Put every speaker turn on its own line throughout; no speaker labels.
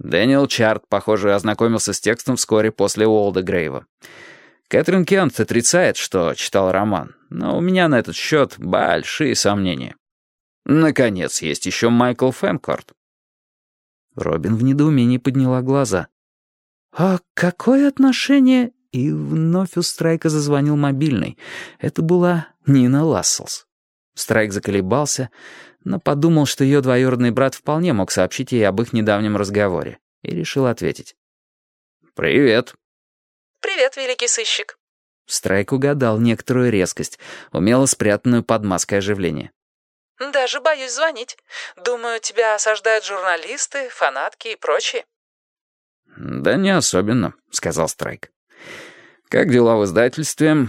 Дэниел Чарт, похоже, ознакомился с текстом вскоре после Уолдегрейва. Кэтрин Кент отрицает, что читал роман, но у меня на этот счет большие сомнения. Наконец, есть еще Майкл Фэнкорт.
Робин в недоумении подняла глаза. «А какое отношение...» И вновь у Страйка зазвонил мобильный. Это была Нина Ласселс. Страйк заколебался, но подумал, что ее двоюродный брат вполне мог сообщить ей об их недавнем разговоре, и решил ответить.
«Привет».
«Привет, великий сыщик».
Страйк угадал некоторую резкость, умело спрятанную под маской оживления.
«Даже боюсь звонить. Думаю, тебя осаждают журналисты, фанатки и прочие».
«Да не особенно», — сказал Страйк. «Как дела в издательстве?»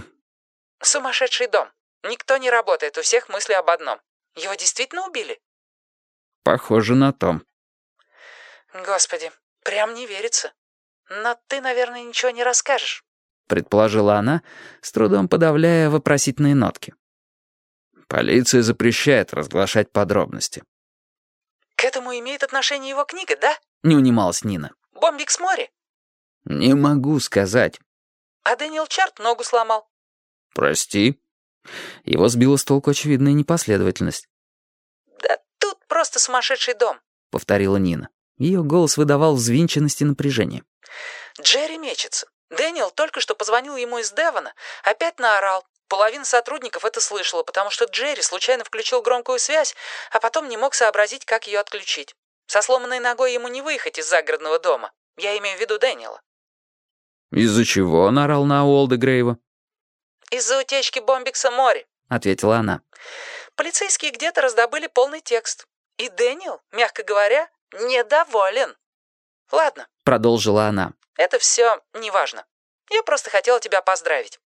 «Сумасшедший дом. Никто не работает, у всех мысли об одном. Его действительно убили?»
«Похоже на то».
«Господи, прям не верится. Но ты, наверное, ничего не расскажешь», —
предположила она, с трудом подавляя вопросительные нотки.
«Полиция запрещает разглашать подробности».
«К этому имеет отношение его книга, да?»
— не унималась Нина.
«Бомбик с моря?»
«Не могу сказать».
«А Дэниел Чарт ногу сломал».
«Прости?»
Его сбила с толку очевидная непоследовательность.
«Да тут просто сумасшедший дом», —
повторила Нина. Ее голос выдавал взвинченность и напряжение.
«Джерри мечется. Дэниел только что позвонил ему из Девона, опять наорал. Половина сотрудников это слышала, потому что Джерри случайно включил громкую связь, а потом не мог сообразить, как ее отключить. Со сломанной ногой ему не выехать из загородного дома. Я имею в виду Дэниела».
«Из-за чего он орал на Уолда Грейва?»
«Из-за утечки бомбикса Мори», —
ответила она.
«Полицейские где-то раздобыли полный текст. И Дэниел, мягко говоря, недоволен». «Ладно», —
продолжила она.
«Это все неважно. Я просто хотела тебя поздравить.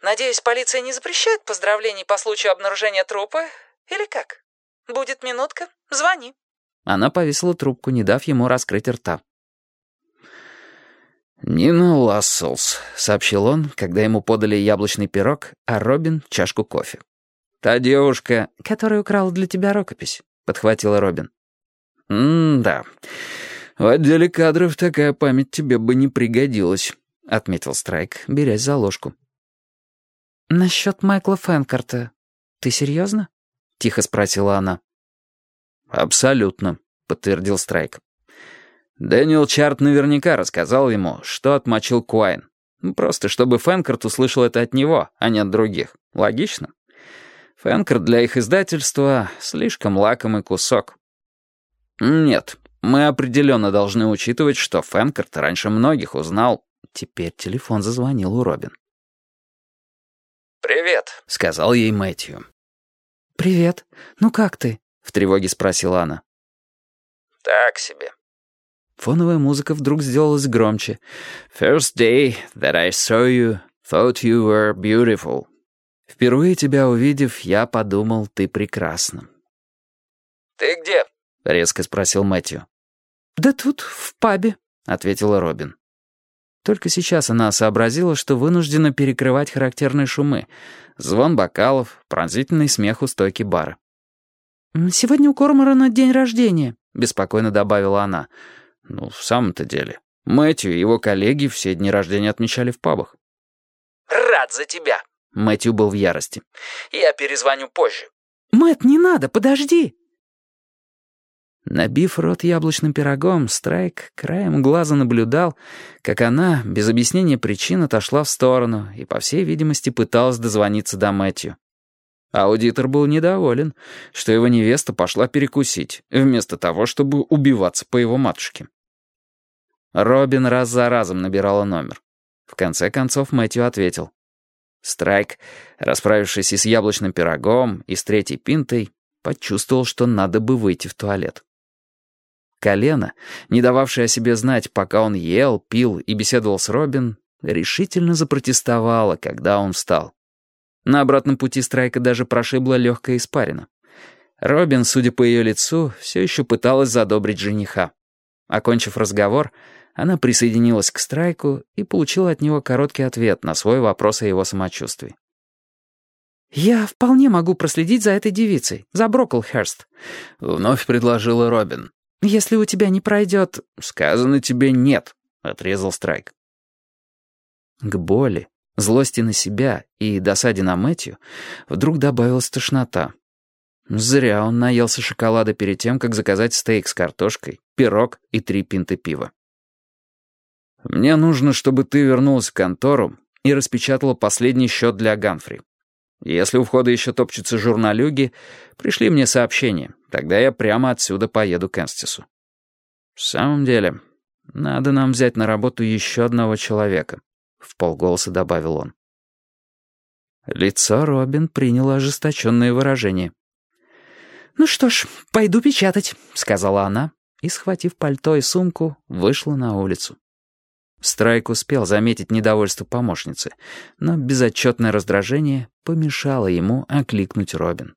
Надеюсь, полиция не запрещает поздравлений по случаю обнаружения трупа? Или как? Будет минутка, звони».
Она повесила трубку, не дав ему раскрыть рта.
«Нина Ласселс», — сообщил он, когда ему подали яблочный пирог, а Робин — чашку кофе. «Та девушка...»
«Которая украла для тебя рукопись», — подхватила Робин.
«М-да. В отделе кадров такая память тебе бы не пригодилась», — отметил Страйк, берясь за ложку.
«Насчет Майкла Фэнкорта. Ты серьезно?» — тихо спросила она.
«Абсолютно», — подтвердил Страйк. Дэниел Чарт наверняка рассказал ему, что отмочил Куайн. Просто чтобы Фэнкорт услышал это от него, а не от других. Логично? Фэнкорт для их издательства — слишком лакомый кусок. Нет, мы определенно должны учитывать, что Фэнкорт раньше многих узнал.
Теперь телефон зазвонил у Робин.
«Привет», — сказал ей Мэтью.
«Привет. Ну как ты?»
— в тревоге спросила она.
«Так себе»,
Фоновая музыка вдруг сделалась громче.
«First day that I saw you, thought you were beautiful».
«Впервые тебя увидев, я подумал, ты прекрасна».
«Ты где?»
— резко спросил Мэтью.
«Да тут, в пабе», — ответила Робин. Только сейчас она сообразила, что вынуждена перекрывать характерные шумы. Звон бокалов, пронзительный смех у стойки бара. «Сегодня у Корморана день рождения», — беспокойно добавила она.
Ну, в самом-то деле. Мэтью и его коллеги все дни рождения отмечали в пабах.
«Рад за тебя!»
Мэтью был в ярости.
«Я перезвоню позже».
«Мэтт, не надо, подожди!» Набив рот яблочным пирогом, Страйк краем глаза наблюдал, как она, без объяснения причин, отошла в сторону и, по всей видимости, пыталась дозвониться до Мэтью. Аудитор был недоволен, что его невеста пошла перекусить, вместо того, чтобы убиваться по его матушке. Робин раз за разом набирала номер. В конце концов Мэтью ответил. Страйк, расправившись и с яблочным пирогом, и с третьей пинтой, почувствовал, что надо бы выйти в туалет. Колено, не дававшее о себе знать, пока он ел, пил и беседовал с Робин, решительно запротестовало, когда он встал. На обратном пути Страйка даже прошибла легкая испарина. Робин, судя по ее лицу, все еще пыталась задобрить жениха. Окончив разговор, она присоединилась к Страйку и получила от него короткий ответ на свой вопрос о его самочувствии. «Я вполне могу проследить за этой девицей, за Броклхерст», —
вновь предложила Робин.
Если у тебя не пройдет...»
«Сказано тебе нет», — отрезал Страйк.
К боли, злости на себя и досаде на Мэтью вдруг добавилась тошнота. Зря он наелся шоколада перед тем, как заказать стейк с картошкой, пирог и три пинты пива.
«Мне нужно, чтобы ты вернулась в контору и распечатала последний счет для Ганфри. Если у входа еще топчутся журналюги, пришли мне сообщение, тогда я прямо отсюда поеду к Энстису».
«В самом деле, надо нам взять на работу еще одного человека», — в полголоса добавил он. Лицо Робин приняло ожесточенное выражение.
«Ну что ж, пойду печатать», —
сказала она и, схватив пальто и сумку, вышла на улицу. Страйк успел заметить недовольство помощницы, но безотчетное раздражение помешало ему окликнуть Робин.